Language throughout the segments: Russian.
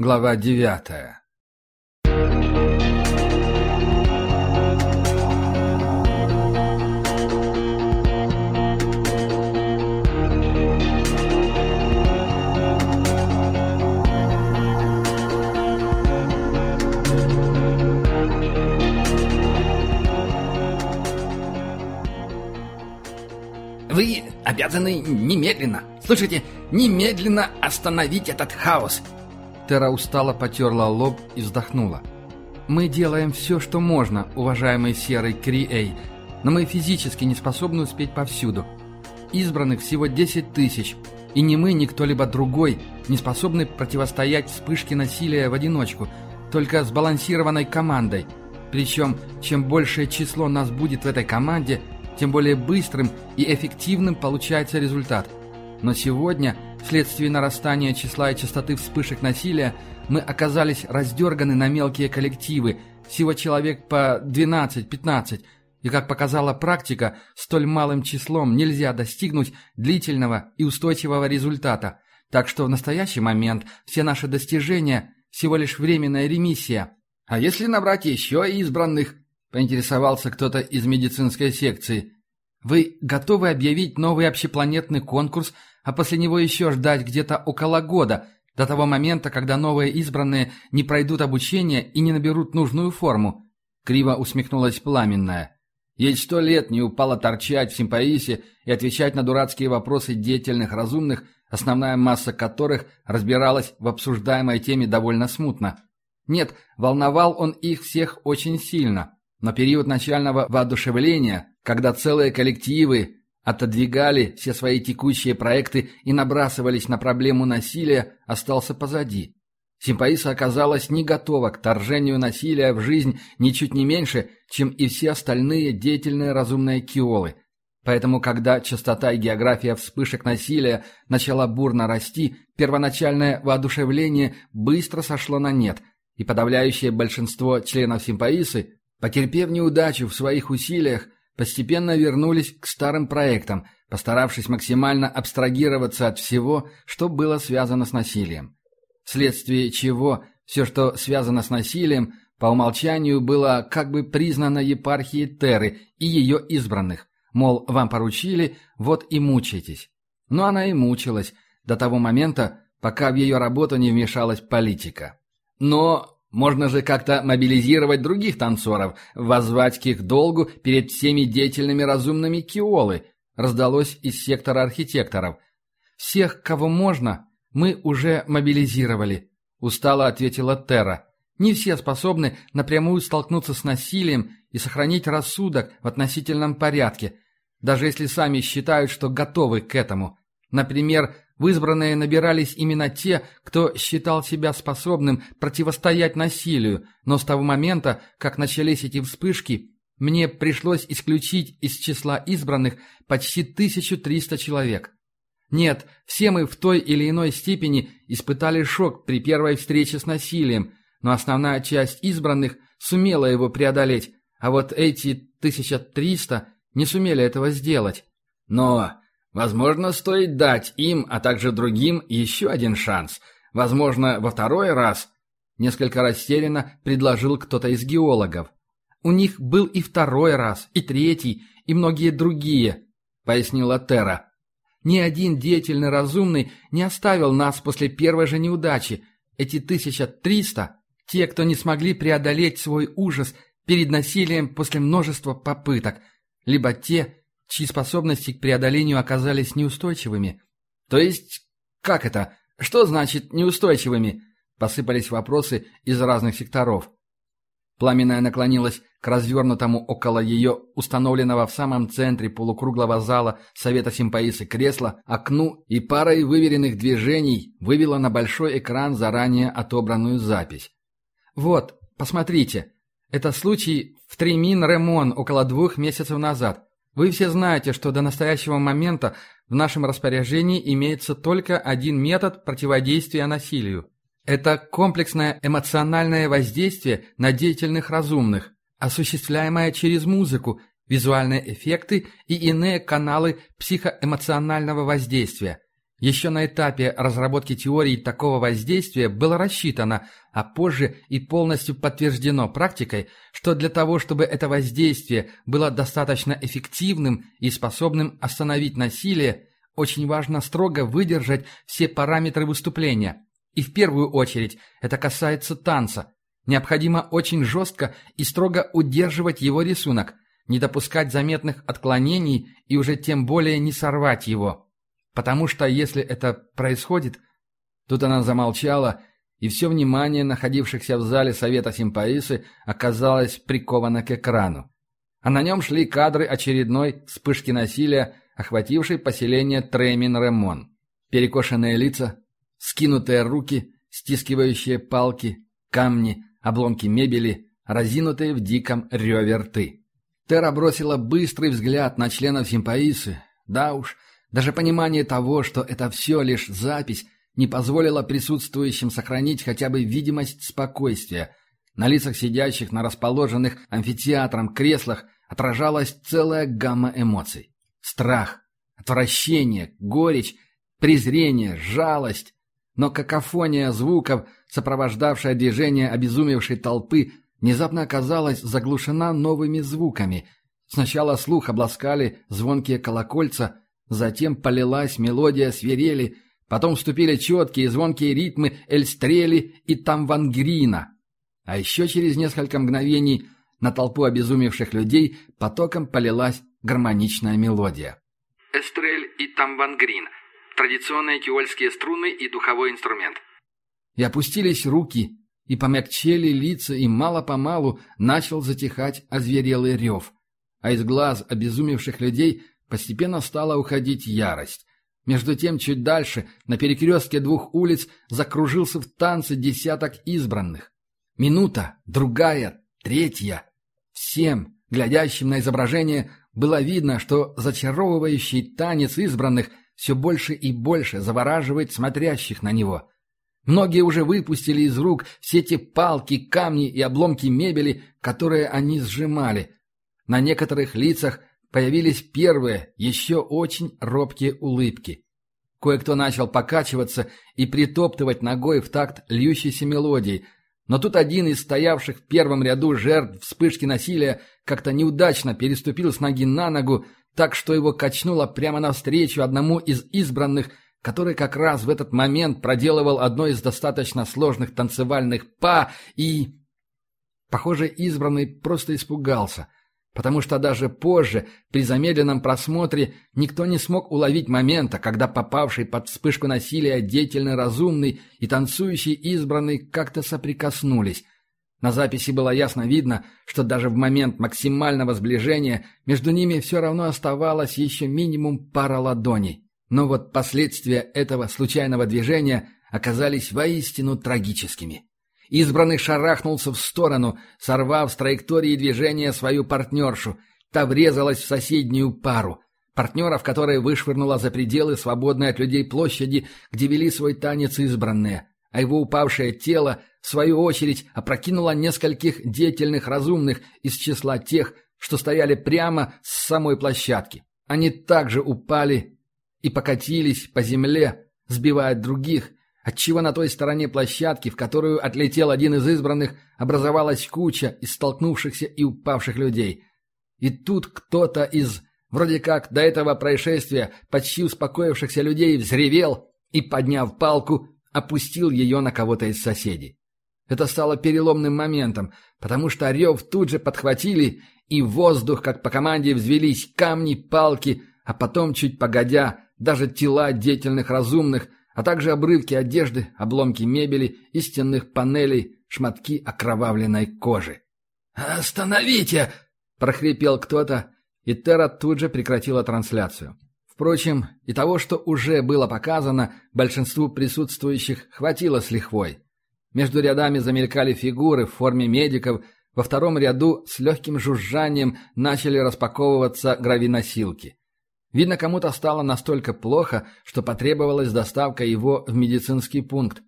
Глава девятая Вы обязаны немедленно, слушайте, немедленно остановить этот хаос. Тера устало потерла лоб и вздохнула. «Мы делаем все, что можно, уважаемый серый Кри-Эй, но мы физически не способны успеть повсюду. Избранных всего 10 тысяч, и ни мы, ни кто-либо другой не способны противостоять вспышке насилия в одиночку, только сбалансированной командой. Причем, чем большее число нас будет в этой команде, тем более быстрым и эффективным получается результат. Но сегодня, вследствие нарастания числа и частоты вспышек насилия, мы оказались раздерганы на мелкие коллективы, всего человек по 12-15, и, как показала практика, столь малым числом нельзя достигнуть длительного и устойчивого результата. Так что в настоящий момент все наши достижения – всего лишь временная ремиссия. А если набрать еще избранных –— поинтересовался кто-то из медицинской секции. «Вы готовы объявить новый общепланетный конкурс, а после него еще ждать где-то около года, до того момента, когда новые избранные не пройдут обучение и не наберут нужную форму?» Криво усмехнулась Пламенная. Ей сто лет не упало торчать в симпаисе и отвечать на дурацкие вопросы деятельных разумных, основная масса которых разбиралась в обсуждаемой теме довольно смутно. Нет, волновал он их всех очень сильно. Но период начального воодушевления, когда целые коллективы отодвигали все свои текущие проекты и набрасывались на проблему насилия, остался позади. Симпаиса оказалась не готова к торжению насилия в жизнь ничуть не меньше, чем и все остальные деятельные разумные киолы. Поэтому, когда частота и география вспышек насилия начала бурно расти, первоначальное воодушевление быстро сошло на нет, и подавляющее большинство членов Симпаисы Потерпев неудачу в своих усилиях, постепенно вернулись к старым проектам, постаравшись максимально абстрагироваться от всего, что было связано с насилием. Вследствие чего все, что связано с насилием, по умолчанию было как бы признано епархией Теры и ее избранных. Мол, вам поручили, вот и мучайтесь. Но она и мучилась до того момента, пока в ее работу не вмешалась политика. Но можно же как-то мобилизировать других танцоров, воззвать к их долгу перед всеми деятельными разумными киолы, раздалось из сектора архитекторов. Всех, кого можно, мы уже мобилизировали, устало ответила Терра. Не все способны напрямую столкнуться с насилием и сохранить рассудок в относительном порядке, даже если сами считают, что готовы к этому. Например, в избранные набирались именно те, кто считал себя способным противостоять насилию, но с того момента, как начались эти вспышки, мне пришлось исключить из числа избранных почти 1300 человек. Нет, все мы в той или иной степени испытали шок при первой встрече с насилием, но основная часть избранных сумела его преодолеть, а вот эти 1300 не сумели этого сделать. Но Возможно, стоит дать им, а также другим, еще один шанс. Возможно, во второй раз. Несколько растерянно предложил кто-то из геологов. У них был и второй раз, и третий, и многие другие, пояснила Тера. Ни один деятельный разумный не оставил нас после первой же неудачи. Эти 1300 – те, кто не смогли преодолеть свой ужас перед насилием после множества попыток, либо те, чьи способности к преодолению оказались неустойчивыми. То есть, как это? Что значит неустойчивыми? Посыпались вопросы из разных секторов. Пламенная наклонилась к развернутому около ее, установленного в самом центре полукруглого зала Совета Симпаисы кресла, окну и парой выверенных движений вывела на большой экран заранее отобранную запись. «Вот, посмотрите. Это случай в Тремин-Ремон около двух месяцев назад. Вы все знаете, что до настоящего момента в нашем распоряжении имеется только один метод противодействия насилию. Это комплексное эмоциональное воздействие на деятельных разумных, осуществляемое через музыку, визуальные эффекты и иные каналы психоэмоционального воздействия. Еще на этапе разработки теории такого воздействия было рассчитано, а позже и полностью подтверждено практикой, что для того, чтобы это воздействие было достаточно эффективным и способным остановить насилие, очень важно строго выдержать все параметры выступления. И в первую очередь это касается танца. Необходимо очень жестко и строго удерживать его рисунок, не допускать заметных отклонений и уже тем более не сорвать его. Потому что если это происходит... Тут она замолчала, и все внимание находившихся в зале Совета Симпаисы оказалось приковано к экрану. А на нем шли кадры очередной вспышки насилия, охватившей поселение Тремин-Ремон. Перекошенные лица, скинутые руки, стискивающие палки, камни, обломки мебели, разинутые в диком реве рты. Тера бросила быстрый взгляд на членов Симпаисы. Да уж, даже понимание того, что это все лишь запись, не позволило присутствующим сохранить хотя бы видимость спокойствия. На лицах сидящих на расположенных амфитеатром креслах отражалась целая гамма эмоций. Страх, отвращение, горечь, презрение, жалость. Но какофония звуков, сопровождавшая движение обезумевшей толпы, внезапно оказалась заглушена новыми звуками. Сначала слух обласкали звонкие колокольца, Затем полилась мелодия свирели, потом вступили четкие звонкие ритмы Эльстрели и Тамвангрина. А еще через несколько мгновений на толпу обезумевших людей потоком полилась гармоничная мелодия. Эстрель и Тамвангрин – традиционные киольские струны и духовой инструмент. И опустились руки, и помягчели лица, и мало-помалу начал затихать озверелый рев. А из глаз обезумевших людей – Постепенно стала уходить ярость. Между тем, чуть дальше, на перекрестке двух улиц, закружился в танце десяток избранных. Минута, другая, третья. Всем, глядящим на изображение, было видно, что зачаровывающий танец избранных все больше и больше завораживает смотрящих на него. Многие уже выпустили из рук все те палки, камни и обломки мебели, которые они сжимали. На некоторых лицах появились первые, еще очень робкие улыбки. Кое-кто начал покачиваться и притоптывать ногой в такт льющейся мелодии, но тут один из стоявших в первом ряду жертв вспышки насилия как-то неудачно переступил с ноги на ногу, так что его качнуло прямо навстречу одному из избранных, который как раз в этот момент проделывал одно из достаточно сложных танцевальных па и... Похоже, избранный просто испугался — потому что даже позже, при замедленном просмотре, никто не смог уловить момента, когда попавший под вспышку насилия деятельный разумный и танцующий избранный как-то соприкоснулись. На записи было ясно видно, что даже в момент максимального сближения между ними все равно оставалось еще минимум пара ладоней. Но вот последствия этого случайного движения оказались воистину трагическими. Избранный шарахнулся в сторону, сорвав с траектории движения свою партнершу. Та врезалась в соседнюю пару. Партнеров, которые вышвырнула за пределы свободной от людей площади, где вели свой танец избранные. А его упавшее тело, в свою очередь, опрокинуло нескольких деятельных разумных из числа тех, что стояли прямо с самой площадки. Они также упали и покатились по земле, сбивая других, отчего на той стороне площадки, в которую отлетел один из избранных, образовалась куча из столкнувшихся и упавших людей. И тут кто-то из, вроде как до этого происшествия, почти успокоившихся людей взревел и, подняв палку, опустил ее на кого-то из соседей. Это стало переломным моментом, потому что рев тут же подхватили, и в воздух, как по команде, взвелись камни, палки, а потом, чуть погодя, даже тела деятельных разумных, а также обрывки одежды, обломки мебели и стенных панелей, шматки окровавленной кожи. «Остановите!» — прохрипел кто-то, и Терра тут же прекратила трансляцию. Впрочем, и того, что уже было показано, большинству присутствующих хватило с лихвой. Между рядами замелькали фигуры в форме медиков, во втором ряду с легким жужжанием начали распаковываться гравиносилки. Видно, кому-то стало настолько плохо, что потребовалась доставка его в медицинский пункт.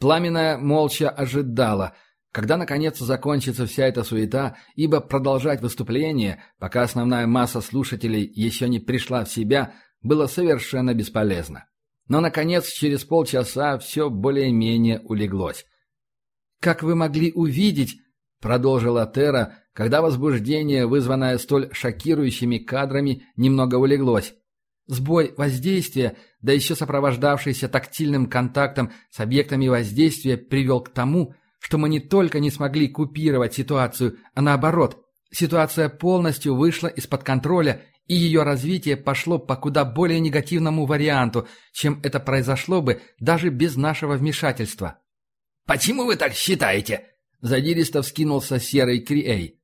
Пламенная молча ожидала, когда наконец закончится вся эта суета, ибо продолжать выступление, пока основная масса слушателей еще не пришла в себя, было совершенно бесполезно. Но, наконец, через полчаса все более-менее улеглось. «Как вы могли увидеть», — продолжила Тера, когда возбуждение, вызванное столь шокирующими кадрами, немного улеглось. Сбой воздействия, да еще сопровождавшийся тактильным контактом с объектами воздействия, привел к тому, что мы не только не смогли купировать ситуацию, а наоборот, ситуация полностью вышла из-под контроля, и ее развитие пошло по куда более негативному варианту, чем это произошло бы даже без нашего вмешательства. «Почему вы так считаете?» Задиристо вскинулся серый Криэй.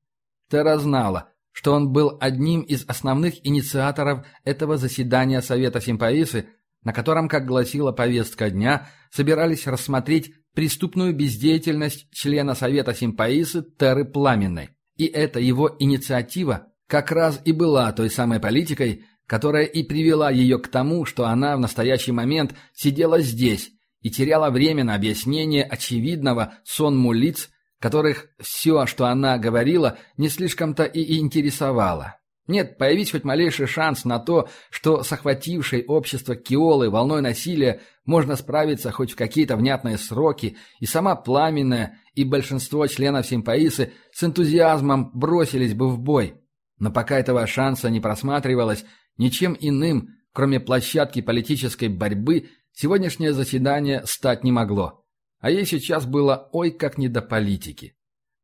Тера знала, что он был одним из основных инициаторов этого заседания Совета Симпаисы, на котором, как гласила повестка дня, собирались рассмотреть преступную бездеятельность члена Совета Симпаисы Теры Пламенной. И эта его инициатива как раз и была той самой политикой, которая и привела ее к тому, что она в настоящий момент сидела здесь и теряла время на объяснение очевидного сонму лиц, которых все, что она говорила, не слишком-то и интересовало. Нет, появись хоть малейший шанс на то, что с охватившей общество Киолы волной насилия можно справиться хоть в какие-то внятные сроки, и сама Пламенная, и большинство членов симпаисы с энтузиазмом бросились бы в бой. Но пока этого шанса не просматривалось, ничем иным, кроме площадки политической борьбы, сегодняшнее заседание стать не могло. А ей сейчас было ой как не до политики.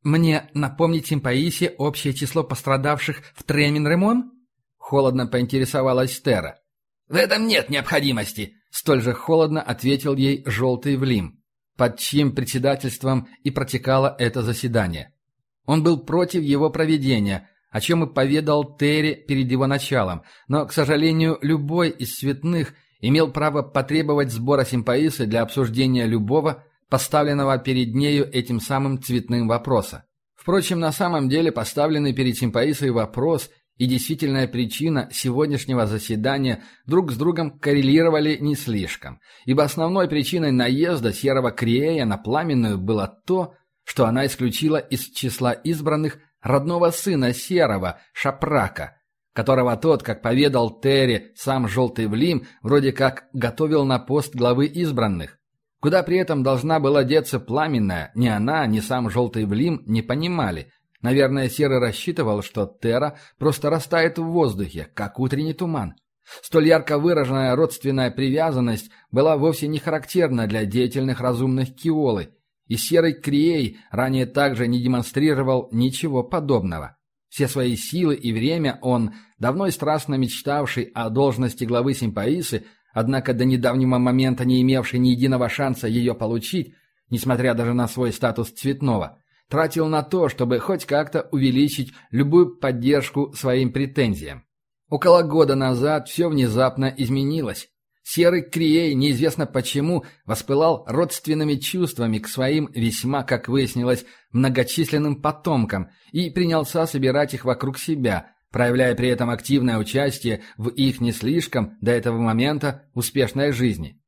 «Мне напомнить Симпаисе общее число пострадавших в Тремин-Ремон?» Холодно поинтересовалась Тера. «В этом нет необходимости», — столь же холодно ответил ей желтый Влим, под чьим председательством и протекало это заседание. Он был против его проведения, о чем и поведал Терри перед его началом, но, к сожалению, любой из цветных имел право потребовать сбора симпаисы для обсуждения любого, поставленного перед нею этим самым цветным вопроса. Впрочем, на самом деле поставленный перед симпаисой вопрос и действительная причина сегодняшнего заседания друг с другом коррелировали не слишком, ибо основной причиной наезда серого Крея на Пламенную было то, что она исключила из числа избранных родного сына Серого, Шапрака, которого тот, как поведал Терри, сам Желтый Влим, вроде как готовил на пост главы избранных. Куда при этом должна была деться пламенная, ни она, ни сам Желтый Влим не понимали. Наверное, Серый рассчитывал, что Терра просто растает в воздухе, как утренний туман. Столь ярко выраженная родственная привязанность была вовсе не характерна для деятельных разумных Киолы – и серый Крией ранее также не демонстрировал ничего подобного. Все свои силы и время он, давно и страстно мечтавший о должности главы Симпаисы, однако до недавнего момента не имевший ни единого шанса ее получить, несмотря даже на свой статус цветного, тратил на то, чтобы хоть как-то увеличить любую поддержку своим претензиям. Около года назад все внезапно изменилось. Серый Крией, неизвестно почему, воспылал родственными чувствами к своим весьма, как выяснилось, многочисленным потомкам и принялся собирать их вокруг себя, проявляя при этом активное участие в их не слишком, до этого момента, успешной жизни.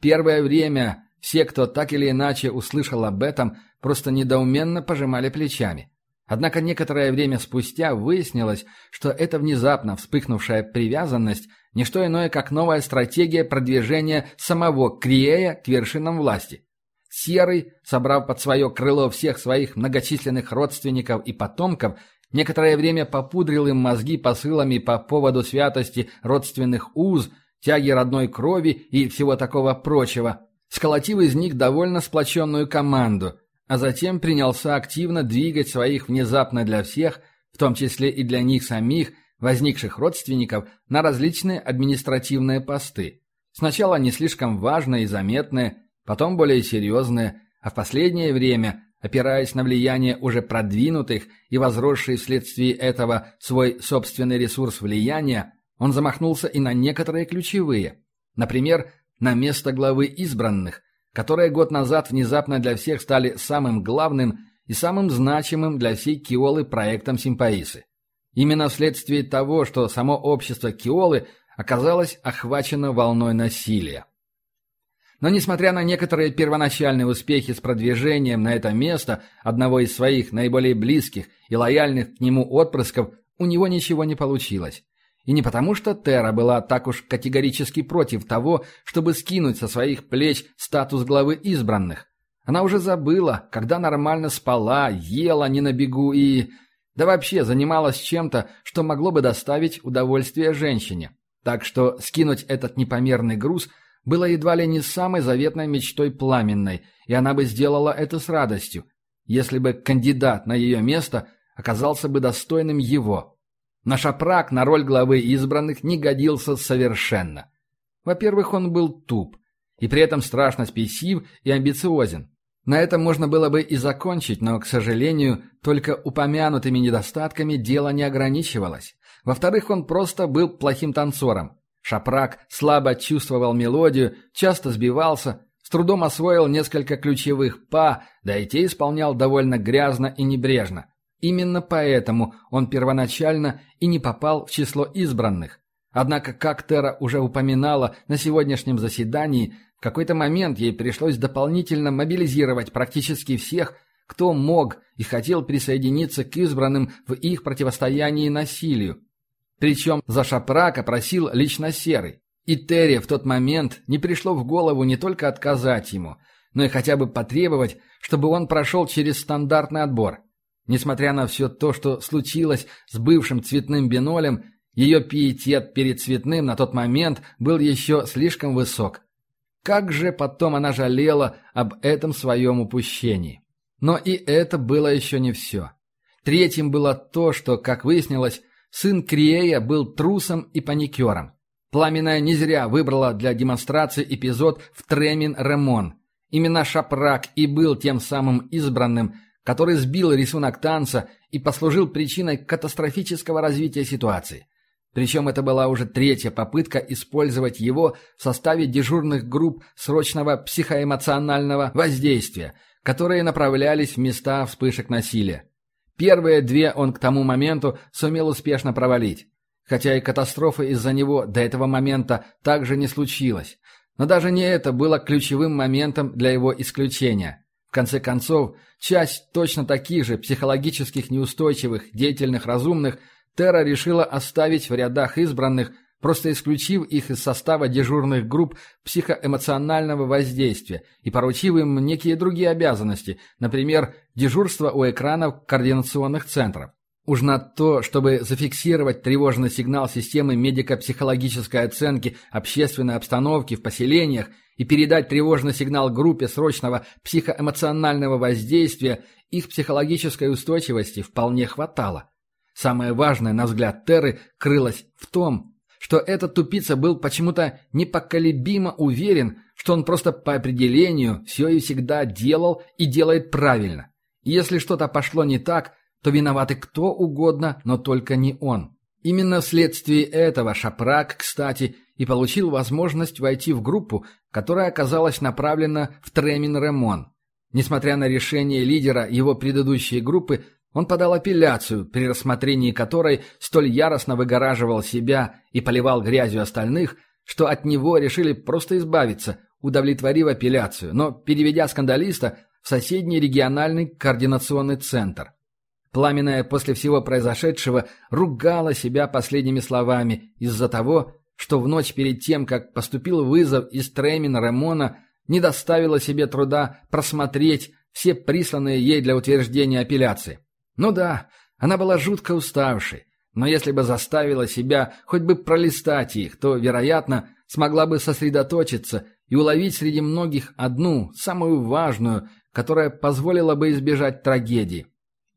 Первое время все, кто так или иначе услышал об этом, просто недоуменно пожимали плечами. Однако некоторое время спустя выяснилось, что эта внезапно вспыхнувшая привязанность – не что иное, как новая стратегия продвижения самого Криея к вершинам власти. Серый, собрав под свое крыло всех своих многочисленных родственников и потомков, некоторое время попудрил им мозги посылами по поводу святости родственных уз, тяги родной крови и всего такого прочего, сколотив из них довольно сплоченную команду, а затем принялся активно двигать своих внезапно для всех, в том числе и для них самих, возникших родственников на различные административные посты. Сначала не слишком важные и заметные, потом более серьезные, а в последнее время, опираясь на влияние уже продвинутых и возросший вследствие этого свой собственный ресурс влияния, он замахнулся и на некоторые ключевые. Например, на место главы избранных, которые год назад внезапно для всех стали самым главным и самым значимым для всей Киолы проектом Симпаисы. Именно вследствие того, что само общество Киолы оказалось охвачено волной насилия. Но несмотря на некоторые первоначальные успехи с продвижением на это место одного из своих наиболее близких и лояльных к нему отпрысков, у него ничего не получилось. И не потому, что Тера была так уж категорически против того, чтобы скинуть со своих плеч статус главы избранных. Она уже забыла, когда нормально спала, ела не на бегу и... Да вообще занималась чем-то, что могло бы доставить удовольствие женщине. Так что скинуть этот непомерный груз было едва ли не самой заветной мечтой пламенной, и она бы сделала это с радостью, если бы кандидат на ее место оказался бы достойным его. На шапрак на роль главы избранных не годился совершенно. Во-первых, он был туп, и при этом страшно спесив и амбициозен. На этом можно было бы и закончить, но, к сожалению, только упомянутыми недостатками дело не ограничивалось. Во-вторых, он просто был плохим танцором. Шапрак слабо чувствовал мелодию, часто сбивался, с трудом освоил несколько ключевых «па», да и те исполнял довольно грязно и небрежно. Именно поэтому он первоначально и не попал в число избранных. Однако, как Тера уже упоминала на сегодняшнем заседании, в какой-то момент ей пришлось дополнительно мобилизировать практически всех, кто мог и хотел присоединиться к избранным в их противостоянии насилию. Причем за Шапрака просил лично Серый. И Терри в тот момент не пришло в голову не только отказать ему, но и хотя бы потребовать, чтобы он прошел через стандартный отбор. Несмотря на все то, что случилось с бывшим цветным бинолем, ее пиетет перед цветным на тот момент был еще слишком высок. Как же потом она жалела об этом своем упущении. Но и это было еще не все. Третьим было то, что, как выяснилось, сын Криея был трусом и паникером. Пламенная не зря выбрала для демонстрации эпизод в Тремин Ремон. Именно Шапрак и был тем самым избранным, который сбил рисунок танца и послужил причиной катастрофического развития ситуации. Причем это была уже третья попытка использовать его в составе дежурных групп срочного психоэмоционального воздействия, которые направлялись в места вспышек насилия. Первые две он к тому моменту сумел успешно провалить. Хотя и катастрофы из-за него до этого момента также не случилось. Но даже не это было ключевым моментом для его исключения. В конце концов, часть точно таких же психологических неустойчивых, деятельных разумных Терра решила оставить в рядах избранных, просто исключив их из состава дежурных групп психоэмоционального воздействия и поручив им некие другие обязанности, например, дежурство у экранов координационных центров. Уж на то, чтобы зафиксировать тревожный сигнал системы медико-психологической оценки общественной обстановки в поселениях и передать тревожный сигнал группе срочного психоэмоционального воздействия, их психологической устойчивости вполне хватало. Самое важное, на взгляд Терры, крылось в том, что этот тупица был почему-то непоколебимо уверен, что он просто по определению все и всегда делал и делает правильно. И если что-то пошло не так, то виноваты кто угодно, но только не он. Именно вследствие этого Шапрак, кстати, и получил возможность войти в группу, которая оказалась направлена в Тремин-Ремон. Несмотря на решение лидера его предыдущей группы он подал апелляцию, при рассмотрении которой столь яростно выгораживал себя и поливал грязью остальных, что от него решили просто избавиться, удовлетворив апелляцию, но переведя скандалиста в соседний региональный координационный центр. Пламенная после всего произошедшего ругала себя последними словами из-за того, что в ночь перед тем, как поступил вызов из Тремина Ремона, не доставила себе труда просмотреть все присланные ей для утверждения апелляции. Ну да, она была жутко уставшей, но если бы заставила себя хоть бы пролистать их, то, вероятно, смогла бы сосредоточиться и уловить среди многих одну, самую важную, которая позволила бы избежать трагедии.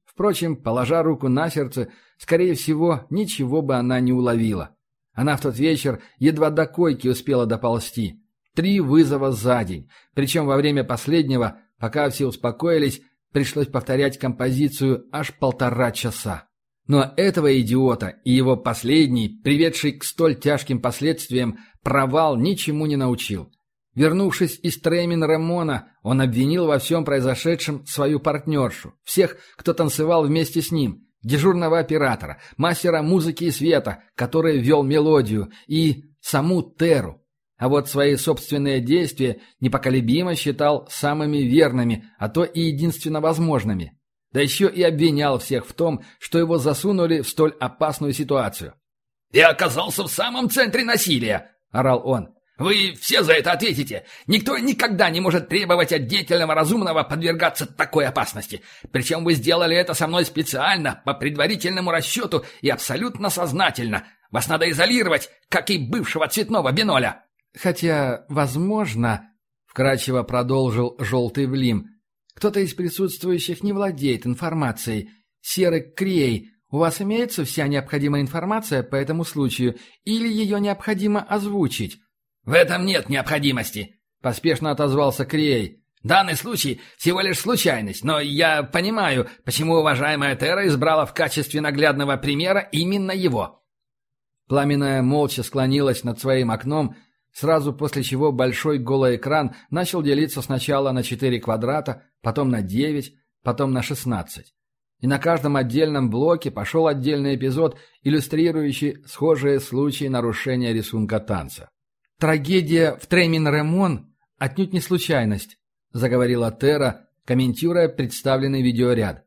Впрочем, положа руку на сердце, скорее всего, ничего бы она не уловила. Она в тот вечер едва до койки успела доползти. Три вызова за день, причем во время последнего, пока все успокоились, Пришлось повторять композицию аж полтора часа. Но этого идиота и его последний, приведший к столь тяжким последствиям, провал ничему не научил. Вернувшись из Треймин Рамона, он обвинил во всем произошедшем свою партнершу, всех, кто танцевал вместе с ним, дежурного оператора, мастера музыки и света, который вел мелодию, и саму Теру. А вот свои собственные действия непоколебимо считал самыми верными, а то и единственно возможными. Да еще и обвинял всех в том, что его засунули в столь опасную ситуацию. «Я оказался в самом центре насилия!» — орал он. «Вы все за это ответите! Никто никогда не может требовать от деятельного разумного подвергаться такой опасности. Причем вы сделали это со мной специально, по предварительному расчету и абсолютно сознательно. Вас надо изолировать, как и бывшего цветного биноля!» «Хотя, возможно...» — вкратчиво продолжил «желтый Влим», кто-то из присутствующих не владеет информацией. Серый Крей, у вас имеется вся необходимая информация по этому случаю, или ее необходимо озвучить?» «В этом нет необходимости», — поспешно отозвался Крей. «Данный случай всего лишь случайность, но я понимаю, почему уважаемая Тера избрала в качестве наглядного примера именно его». Пламенная молча склонилась над своим окном, сразу после чего большой голый экран начал делиться сначала на 4 квадрата, потом на 9, потом на 16. И на каждом отдельном блоке пошел отдельный эпизод, иллюстрирующий схожие случаи нарушения рисунка танца. «Трагедия в Тремин-Ремон отнюдь не случайность», — заговорила Тера, комментируя представленный видеоряд.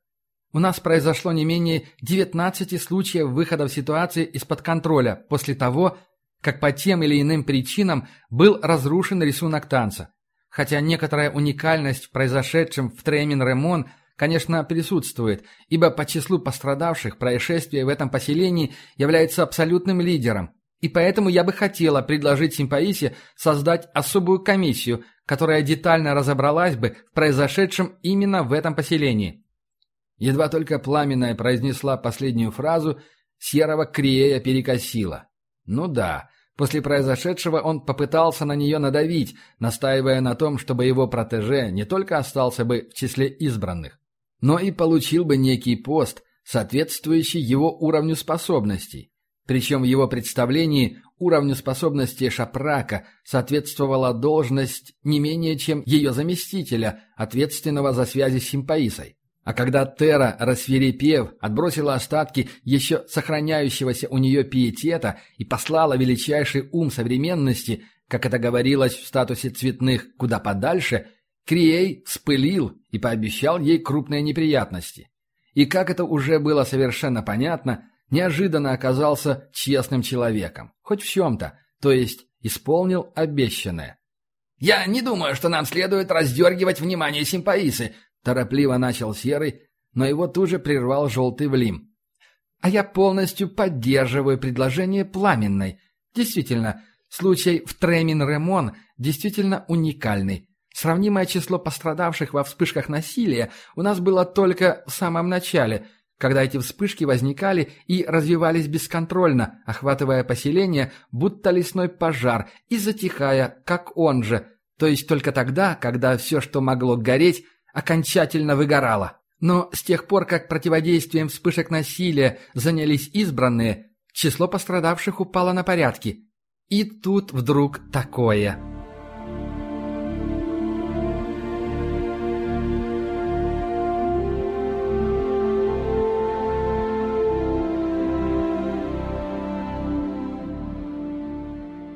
«У нас произошло не менее 19 случаев выхода в ситуации из-под контроля после того, как по тем или иным причинам был разрушен рисунок танца. Хотя некоторая уникальность в произошедшем в Тремин-Ремон, конечно, присутствует, ибо по числу пострадавших происшествие в этом поселении является абсолютным лидером. И поэтому я бы хотела предложить Симпаисе создать особую комиссию, которая детально разобралась бы в произошедшем именно в этом поселении. Едва только Пламенная произнесла последнюю фразу, Серого Крея перекосила. Ну да, После произошедшего он попытался на нее надавить, настаивая на том, чтобы его протеже не только остался бы в числе избранных, но и получил бы некий пост, соответствующий его уровню способностей. Причем в его представлении уровню способностей Шапрака соответствовала должность не менее чем ее заместителя, ответственного за связи с Симпаисой. А когда Тера, рассверепев, отбросила остатки еще сохраняющегося у нее пиетета и послала величайший ум современности, как это говорилось в статусе цветных куда подальше, Крией вспылил и пообещал ей крупные неприятности. И как это уже было совершенно понятно, неожиданно оказался честным человеком, хоть в чем-то, то есть исполнил обещанное. «Я не думаю, что нам следует раздергивать внимание симпаисы», Торопливо начал Серый, но его тут же прервал Желтый Влим. «А я полностью поддерживаю предложение Пламенной. Действительно, случай в Тремин-Ремон действительно уникальный. Сравнимое число пострадавших во вспышках насилия у нас было только в самом начале, когда эти вспышки возникали и развивались бесконтрольно, охватывая поселение, будто лесной пожар, и затихая, как он же, то есть только тогда, когда все, что могло гореть, окончательно выгорала. Но с тех пор, как противодействием вспышек насилия занялись избранные, число пострадавших упало на порядки. И тут вдруг такое.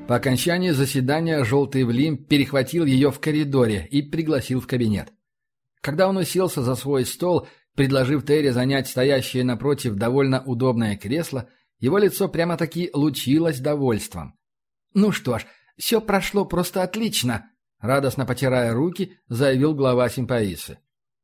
По окончании заседания «Желтый Влим» перехватил ее в коридоре и пригласил в кабинет. Когда он уселся за свой стол, предложив Терри занять стоящее напротив довольно удобное кресло, его лицо прямо-таки лучилось довольством. «Ну что ж, все прошло просто отлично», — радостно потирая руки, заявил глава симпаисы.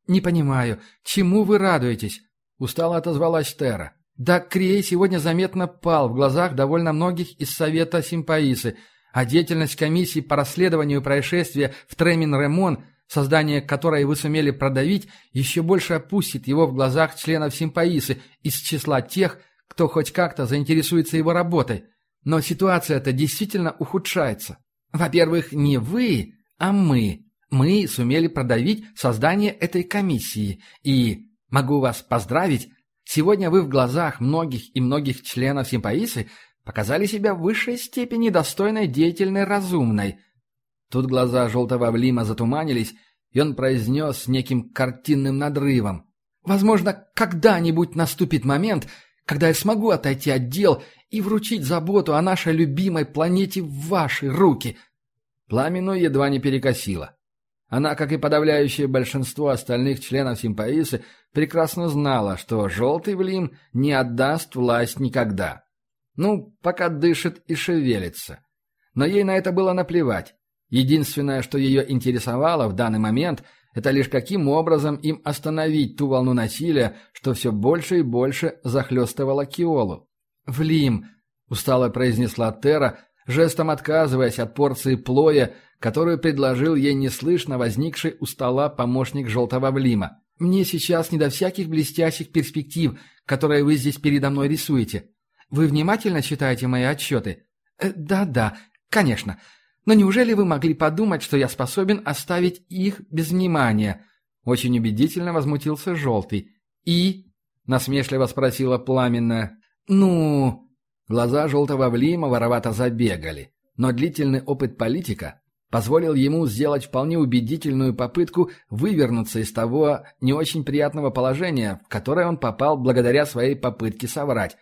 «Не понимаю, чему вы радуетесь?» — устало отозвалась Тера. «Да, Крей сегодня заметно пал в глазах довольно многих из Совета симпаисы, а деятельность комиссии по расследованию происшествия в Тремин-Ремон — создание которой вы сумели продавить, еще больше опустит его в глазах членов симпаисы из числа тех, кто хоть как-то заинтересуется его работой. Но ситуация-то действительно ухудшается. Во-первых, не вы, а мы. Мы сумели продавить создание этой комиссии. И, могу вас поздравить, сегодня вы в глазах многих и многих членов симпаисы показали себя в высшей степени достойной, деятельной, разумной. Тут глаза желтого Влима затуманились, и он произнес с неким картинным надрывом. «Возможно, когда-нибудь наступит момент, когда я смогу отойти от дел и вручить заботу о нашей любимой планете в ваши руки». Пламену едва не перекосило. Она, как и подавляющее большинство остальных членов симпаисы, прекрасно знала, что «желтый Влим» не отдаст власть никогда. Ну, пока дышит и шевелится. Но ей на это было наплевать. Единственное, что ее интересовало в данный момент, это лишь каким образом им остановить ту волну насилия, что все больше и больше захлестывало Киолу. «Влим!» — устало произнесла Тера, жестом отказываясь от порции плоя, которую предложил ей неслышно возникший у стола помощник желтого Влима. «Мне сейчас не до всяких блестящих перспектив, которые вы здесь передо мной рисуете. Вы внимательно читаете мои отчеты?» «Э, «Да-да, конечно. Но неужели вы могли подумать, что я способен оставить их без внимания?» Очень убедительно возмутился Желтый. «И?» — насмешливо спросила Пламенная. «Ну...» Глаза Желтого Влима воровато забегали. Но длительный опыт политика позволил ему сделать вполне убедительную попытку вывернуться из того не очень приятного положения, в которое он попал благодаря своей попытке соврать.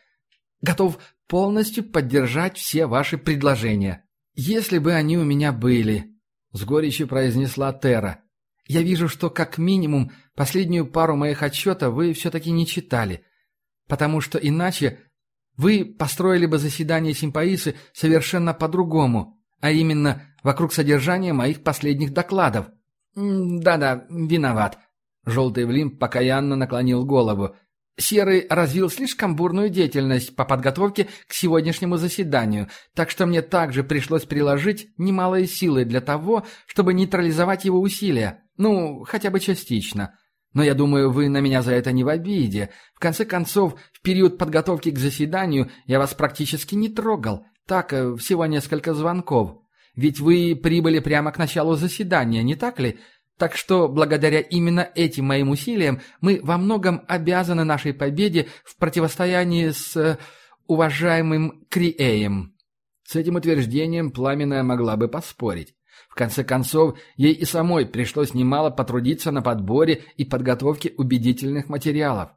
«Готов полностью поддержать все ваши предложения», «Если бы они у меня были», — с горечью произнесла Тера. «Я вижу, что как минимум последнюю пару моих отчетов вы все-таки не читали, потому что иначе вы построили бы заседание симпаисы совершенно по-другому, а именно вокруг содержания моих последних докладов». «Да-да, виноват», — Желтый Влим покаянно наклонил голову. Серый развил слишком бурную деятельность по подготовке к сегодняшнему заседанию, так что мне также пришлось приложить немалые силы для того, чтобы нейтрализовать его усилия. Ну, хотя бы частично. Но я думаю, вы на меня за это не в обиде. В конце концов, в период подготовки к заседанию я вас практически не трогал. Так, э, всего несколько звонков. Ведь вы прибыли прямо к началу заседания, не так ли? Так что благодаря именно этим моим усилиям мы во многом обязаны нашей победе в противостоянии с э, уважаемым Криэем. С этим утверждением Пламенная могла бы поспорить. В конце концов, ей и самой пришлось немало потрудиться на подборе и подготовке убедительных материалов.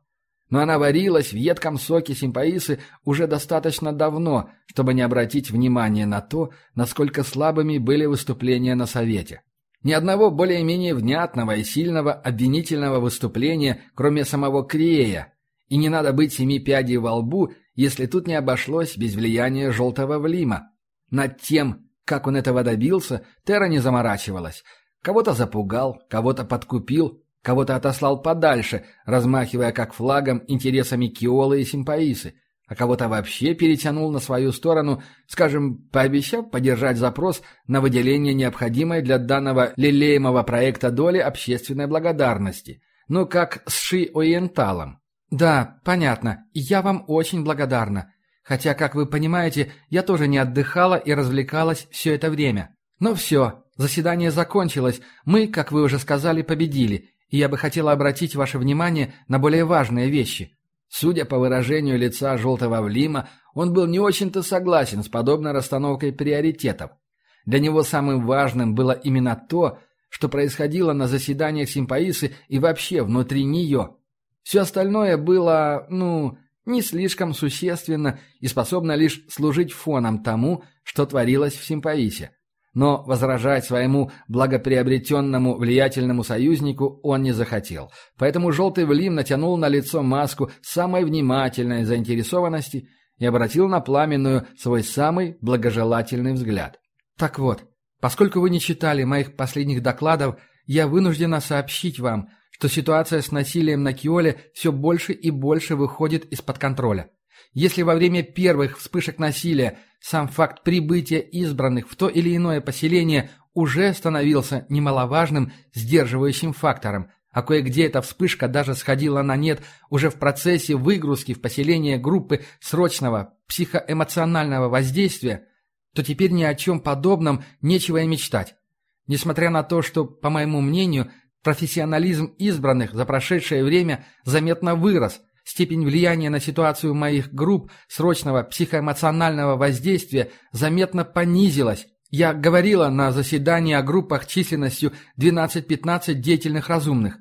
Но она варилась в едком соке симпаисы уже достаточно давно, чтобы не обратить внимания на то, насколько слабыми были выступления на Совете. Ни одного более-менее внятного и сильного обвинительного выступления, кроме самого Криея. И не надо быть семи пядей во лбу, если тут не обошлось без влияния желтого Влима. Над тем, как он этого добился, Тера не заморачивалась. Кого-то запугал, кого-то подкупил, кого-то отослал подальше, размахивая как флагом интересами Киолы и Симпаисы а кого-то вообще перетянул на свою сторону, скажем, пообещав поддержать запрос на выделение необходимой для данного лелеемого проекта доли общественной благодарности. Ну, как с Ши-Ориенталом. «Да, понятно. Я вам очень благодарна. Хотя, как вы понимаете, я тоже не отдыхала и развлекалась все это время. Но все, заседание закончилось. Мы, как вы уже сказали, победили. И я бы хотела обратить ваше внимание на более важные вещи. Судя по выражению лица желтого Влима, он был не очень-то согласен с подобной расстановкой приоритетов. Для него самым важным было именно то, что происходило на заседаниях симпаисы и вообще внутри нее. Все остальное было, ну, не слишком существенно и способно лишь служить фоном тому, что творилось в симпаисе. Но возражать своему благоприобретенному влиятельному союзнику он не захотел. Поэтому желтый Влим натянул на лицо маску самой внимательной заинтересованности и обратил на пламенную свой самый благожелательный взгляд. «Так вот, поскольку вы не читали моих последних докладов, я вынуждена сообщить вам, что ситуация с насилием на Киоле все больше и больше выходит из-под контроля. Если во время первых вспышек насилия сам факт прибытия избранных в то или иное поселение уже становился немаловажным сдерживающим фактором, а кое-где эта вспышка даже сходила на нет уже в процессе выгрузки в поселение группы срочного психоэмоционального воздействия, то теперь ни о чем подобном нечего и мечтать. Несмотря на то, что, по моему мнению, профессионализм избранных за прошедшее время заметно вырос – Степень влияния на ситуацию моих групп срочного психоэмоционального воздействия заметно понизилась. Я говорила на заседании о группах численностью 12-15 деятельных разумных.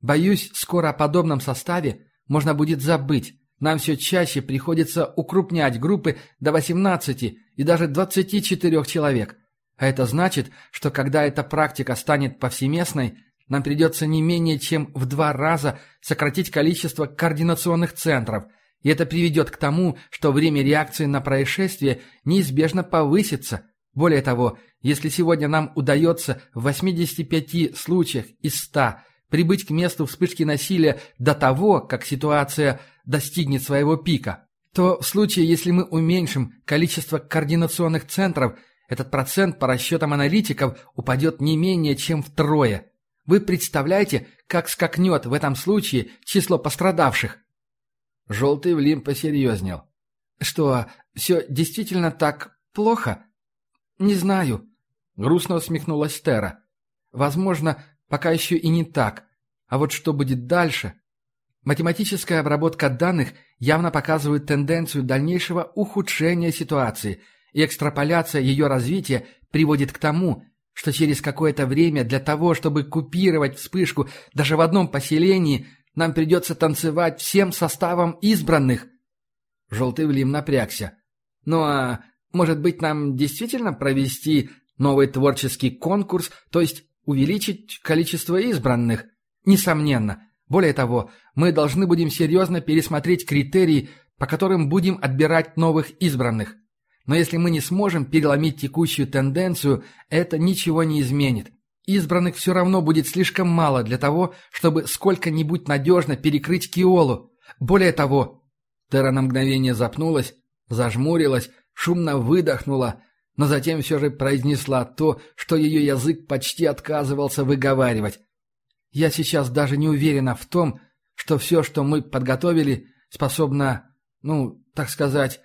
Боюсь, скоро о подобном составе можно будет забыть. Нам все чаще приходится укрупнять группы до 18 и даже 24 человек. А это значит, что когда эта практика станет повсеместной, нам придется не менее чем в два раза сократить количество координационных центров, И это приведет к тому, что время реакции на происшествие неизбежно повысится. Более того, если сегодня нам удается в 85 случаях из 100 прибыть к месту вспышки насилия до того, как ситуация достигнет своего пика, то в случае, если мы уменьшим количество координационных центров, этот процент по расчетам аналитиков упадет не менее чем втрое. Вы представляете, как скакнет в этом случае число пострадавших? Желтый Влим посерьезнел. Что, все действительно так плохо? Не знаю. Грустно усмехнулась Тера. Возможно, пока еще и не так. А вот что будет дальше? Математическая обработка данных явно показывает тенденцию дальнейшего ухудшения ситуации, и экстраполяция ее развития приводит к тому, что через какое-то время для того, чтобы купировать вспышку даже в одном поселении, нам придется танцевать всем составом избранных. Желтый Влим напрягся. Ну а может быть нам действительно провести новый творческий конкурс, то есть увеличить количество избранных? Несомненно. Более того, мы должны будем серьезно пересмотреть критерии, по которым будем отбирать новых избранных. Но если мы не сможем переломить текущую тенденцию, это ничего не изменит. Избранных все равно будет слишком мало для того, чтобы сколько-нибудь надежно перекрыть Киолу. Более того, Тера на мгновение запнулась, зажмурилась, шумно выдохнула, но затем все же произнесла то, что ее язык почти отказывался выговаривать. Я сейчас даже не уверена в том, что все, что мы подготовили, способно, ну, так сказать...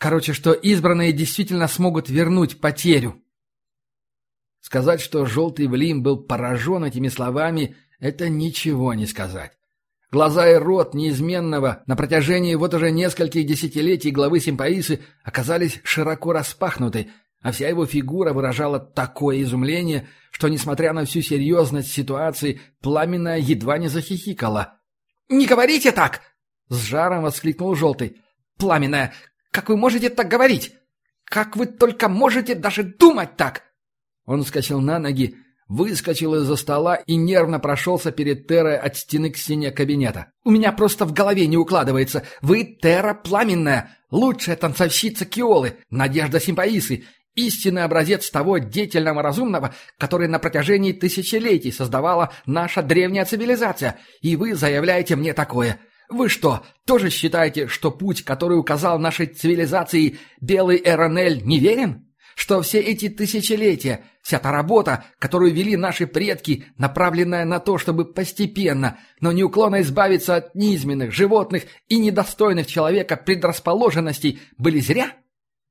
Короче, что избранные действительно смогут вернуть потерю. Сказать, что желтый Влим был поражен этими словами, это ничего не сказать. Глаза и рот неизменного на протяжении вот уже нескольких десятилетий главы Симпаисы оказались широко распахнуты, а вся его фигура выражала такое изумление, что, несмотря на всю серьезность ситуации, Пламенная едва не захихикала. «Не говорите так!» — с жаром воскликнул Желтый. «Пламенная, как вы можете так говорить? Как вы только можете даже думать так?» Он вскочил на ноги, выскочил из-за стола и нервно прошелся перед Терой от стены к стене кабинета. «У меня просто в голове не укладывается. Вы Тера Пламенная, лучшая танцовщица Киолы, Надежда Симпаисы, Истинный образец того деятельного разумного, который на протяжении тысячелетий создавала наша древняя цивилизация. И вы заявляете мне такое. Вы что, тоже считаете, что путь, который указал нашей цивилизации белый Эронель, неверен? Что все эти тысячелетия, вся та работа, которую вели наши предки, направленная на то, чтобы постепенно, но неуклонно избавиться от низменных, животных и недостойных человека предрасположенностей, были зря?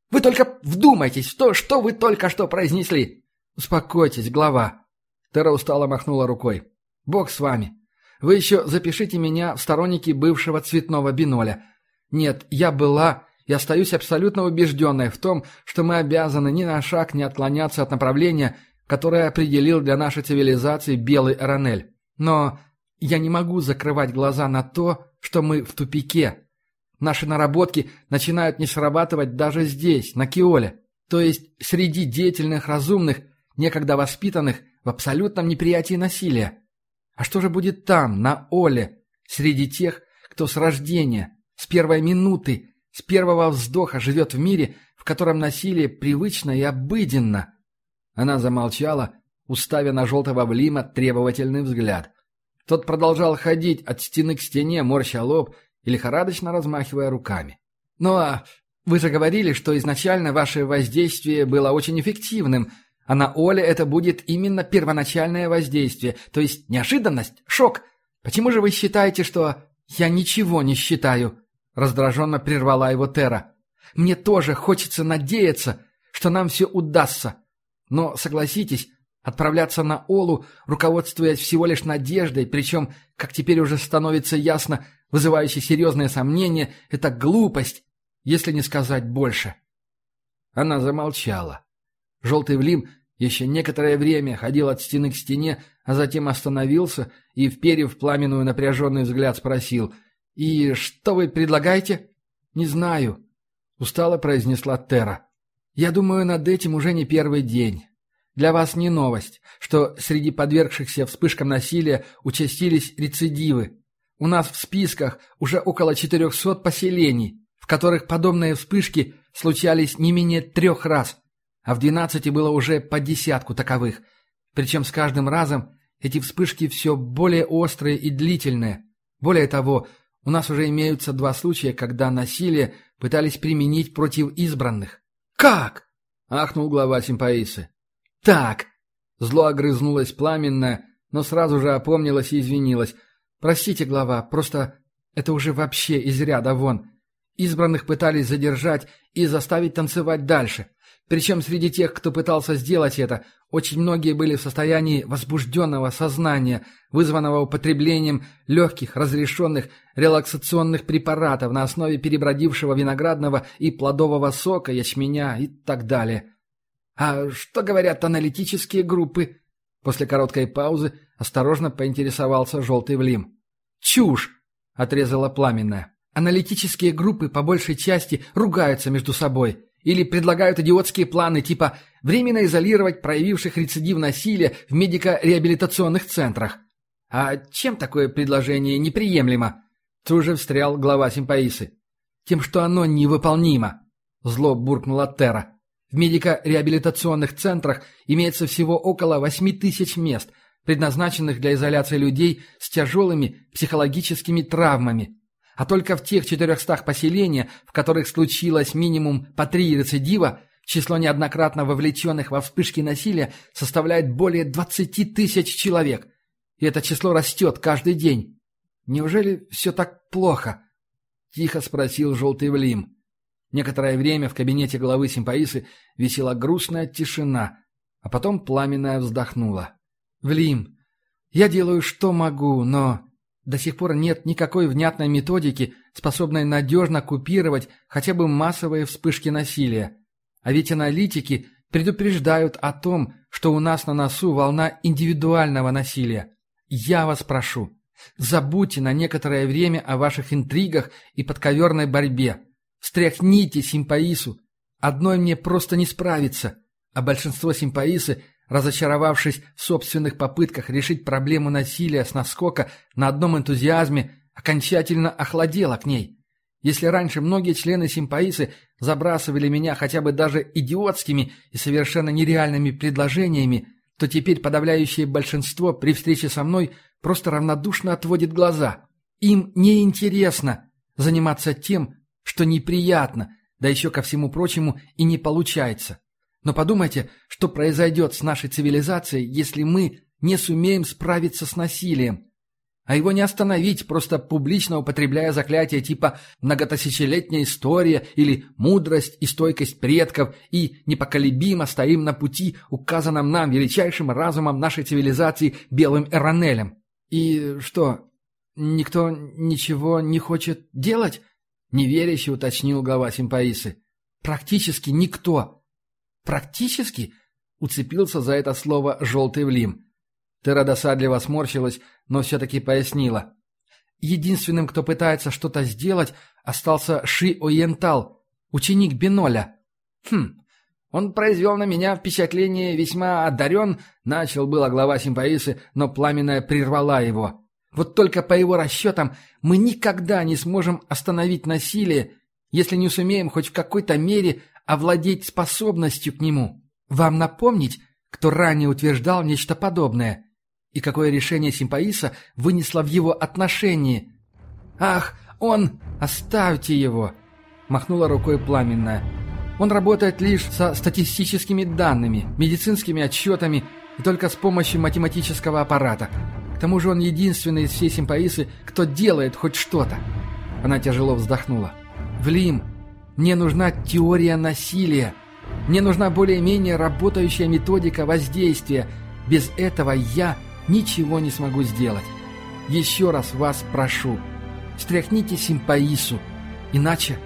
Вы только вдумайтесь в то, что вы только что произнесли. Успокойтесь, глава. Тера устало махнула рукой. Бог с вами. Вы еще запишите меня в сторонники бывшего цветного биноля. Нет, я была и остаюсь абсолютно убежденной в том, что мы обязаны ни на шаг не отклоняться от направления, которое определил для нашей цивилизации белый Эронель. Но я не могу закрывать глаза на то, что мы в тупике. Наши наработки начинают не срабатывать даже здесь, на Киоле. То есть среди деятельных разумных, некогда воспитанных в абсолютном неприятии насилия. А что же будет там, на Оле, среди тех, кто с рождения, с первой минуты, с первого вздоха живет в мире, в котором насилие привычно и обыденно? Она замолчала, уставя на желтого Влима требовательный взгляд. Тот продолжал ходить от стены к стене, морща лоб и лихорадочно размахивая руками. «Ну а вы же говорили, что изначально ваше воздействие было очень эффективным, а на Оле это будет именно первоначальное воздействие, то есть неожиданность, шок. Почему же вы считаете, что...» «Я ничего не считаю», — раздраженно прервала его Тера. «Мне тоже хочется надеяться, что нам все удастся. Но, согласитесь, Отправляться на Олу, руководствуясь всего лишь надеждой, причем, как теперь уже становится ясно, вызывающей серьезные сомнения, это глупость, если не сказать больше. Она замолчала. Желтый Влим еще некоторое время ходил от стены к стене, а затем остановился и, вперев пламенную напряженный взгляд, спросил «И что вы предлагаете?» «Не знаю», — устало произнесла Тера. «Я думаю над этим уже не первый день. Для вас не новость, что среди подвергшихся вспышкам насилия участились рецидивы. у нас в списках уже около 400 поселений, в которых подобные вспышки случались не менее трех раз, а в 12 было уже по десятку таковых. Причем с каждым разом эти вспышки все более острые и длительные. Более того, у нас уже имеются два случая, когда насилие пытались применить против избранных. «Как?» — ахнул глава симпаисы. «Так!» — зло огрызнулось пламенное, но сразу же опомнилась и извинилась. «Простите, глава, просто это уже вообще из ряда вон. Избранных пытались задержать и заставить танцевать дальше. Причем среди тех, кто пытался сделать это, очень многие были в состоянии возбужденного сознания, вызванного употреблением легких, разрешенных релаксационных препаратов на основе перебродившего виноградного и плодового сока, ячменя и так далее. «А что говорят аналитические группы?» После короткой паузы осторожно поинтересовался желтый Влим. «Чушь!» — отрезала пламенная. «Аналитические группы по большей части ругаются между собой». Или предлагают идиотские планы типа временно изолировать проявивших рецидив насилия в медико-реабилитационных центрах. А чем такое предложение неприемлемо? Тут же встрял глава симпаисы. Тем, что оно невыполнимо. Зло буркнула Терра. В медико-реабилитационных центрах имеется всего около 8 тысяч мест, предназначенных для изоляции людей с тяжелыми психологическими травмами а только в тех 400 поселениях, в которых случилось минимум по три рецидива, число неоднократно вовлеченных во вспышки насилия составляет более 20 тысяч человек. И это число растет каждый день. Неужели все так плохо? Тихо спросил желтый Влим. Некоторое время в кабинете главы симпаисы висела грустная тишина, а потом пламенная вздохнула. «Влим, я делаю, что могу, но до сих пор нет никакой внятной методики, способной надежно купировать хотя бы массовые вспышки насилия. А ведь аналитики предупреждают о том, что у нас на носу волна индивидуального насилия. Я вас прошу, забудьте на некоторое время о ваших интригах и подковерной борьбе. Встряхните симпаису. Одной мне просто не справиться, а большинство симпаисы разочаровавшись в собственных попытках решить проблему насилия с наскока на одном энтузиазме, окончательно охладела к ней. Если раньше многие члены симпаисы забрасывали меня хотя бы даже идиотскими и совершенно нереальными предложениями, то теперь подавляющее большинство при встрече со мной просто равнодушно отводит глаза. Им неинтересно заниматься тем, что неприятно, да еще ко всему прочему и не получается. Но подумайте, что произойдет с нашей цивилизацией, если мы не сумеем справиться с насилием. А его не остановить, просто публично употребляя заклятия типа «многотысячелетняя история» или «мудрость и стойкость предков» и «непоколебимо стоим на пути, указанном нам величайшим разумом нашей цивилизации белым Эронелем». И что, никто ничего не хочет делать? Неверяще уточнил глава симпаисы. Практически никто. «Практически?» — уцепился за это слово желтый влим. Тера досадливо сморщилась, но все-таки пояснила. «Единственным, кто пытается что-то сделать, остался Ши Оентал, ученик Биноля». «Хм, он произвел на меня впечатление весьма одарен», — начал было глава симпаисы, но пламенная прервала его. «Вот только по его расчетам мы никогда не сможем остановить насилие, если не сумеем хоть в какой-то мере овладеть способностью к нему. Вам напомнить, кто ранее утверждал нечто подобное? И какое решение Симпаиса вынесло в его отношении? «Ах, он... Оставьте его!» — махнула рукой пламенная. «Он работает лишь со статистическими данными, медицинскими отчетами и только с помощью математического аппарата. К тому же он единственный из всей Симпаисы, кто делает хоть что-то». Она тяжело вздохнула. «Влим, мне нужна теория насилия. Мне нужна более-менее работающая методика воздействия. Без этого я ничего не смогу сделать. Еще раз вас прошу, встряхните симпаису, иначе...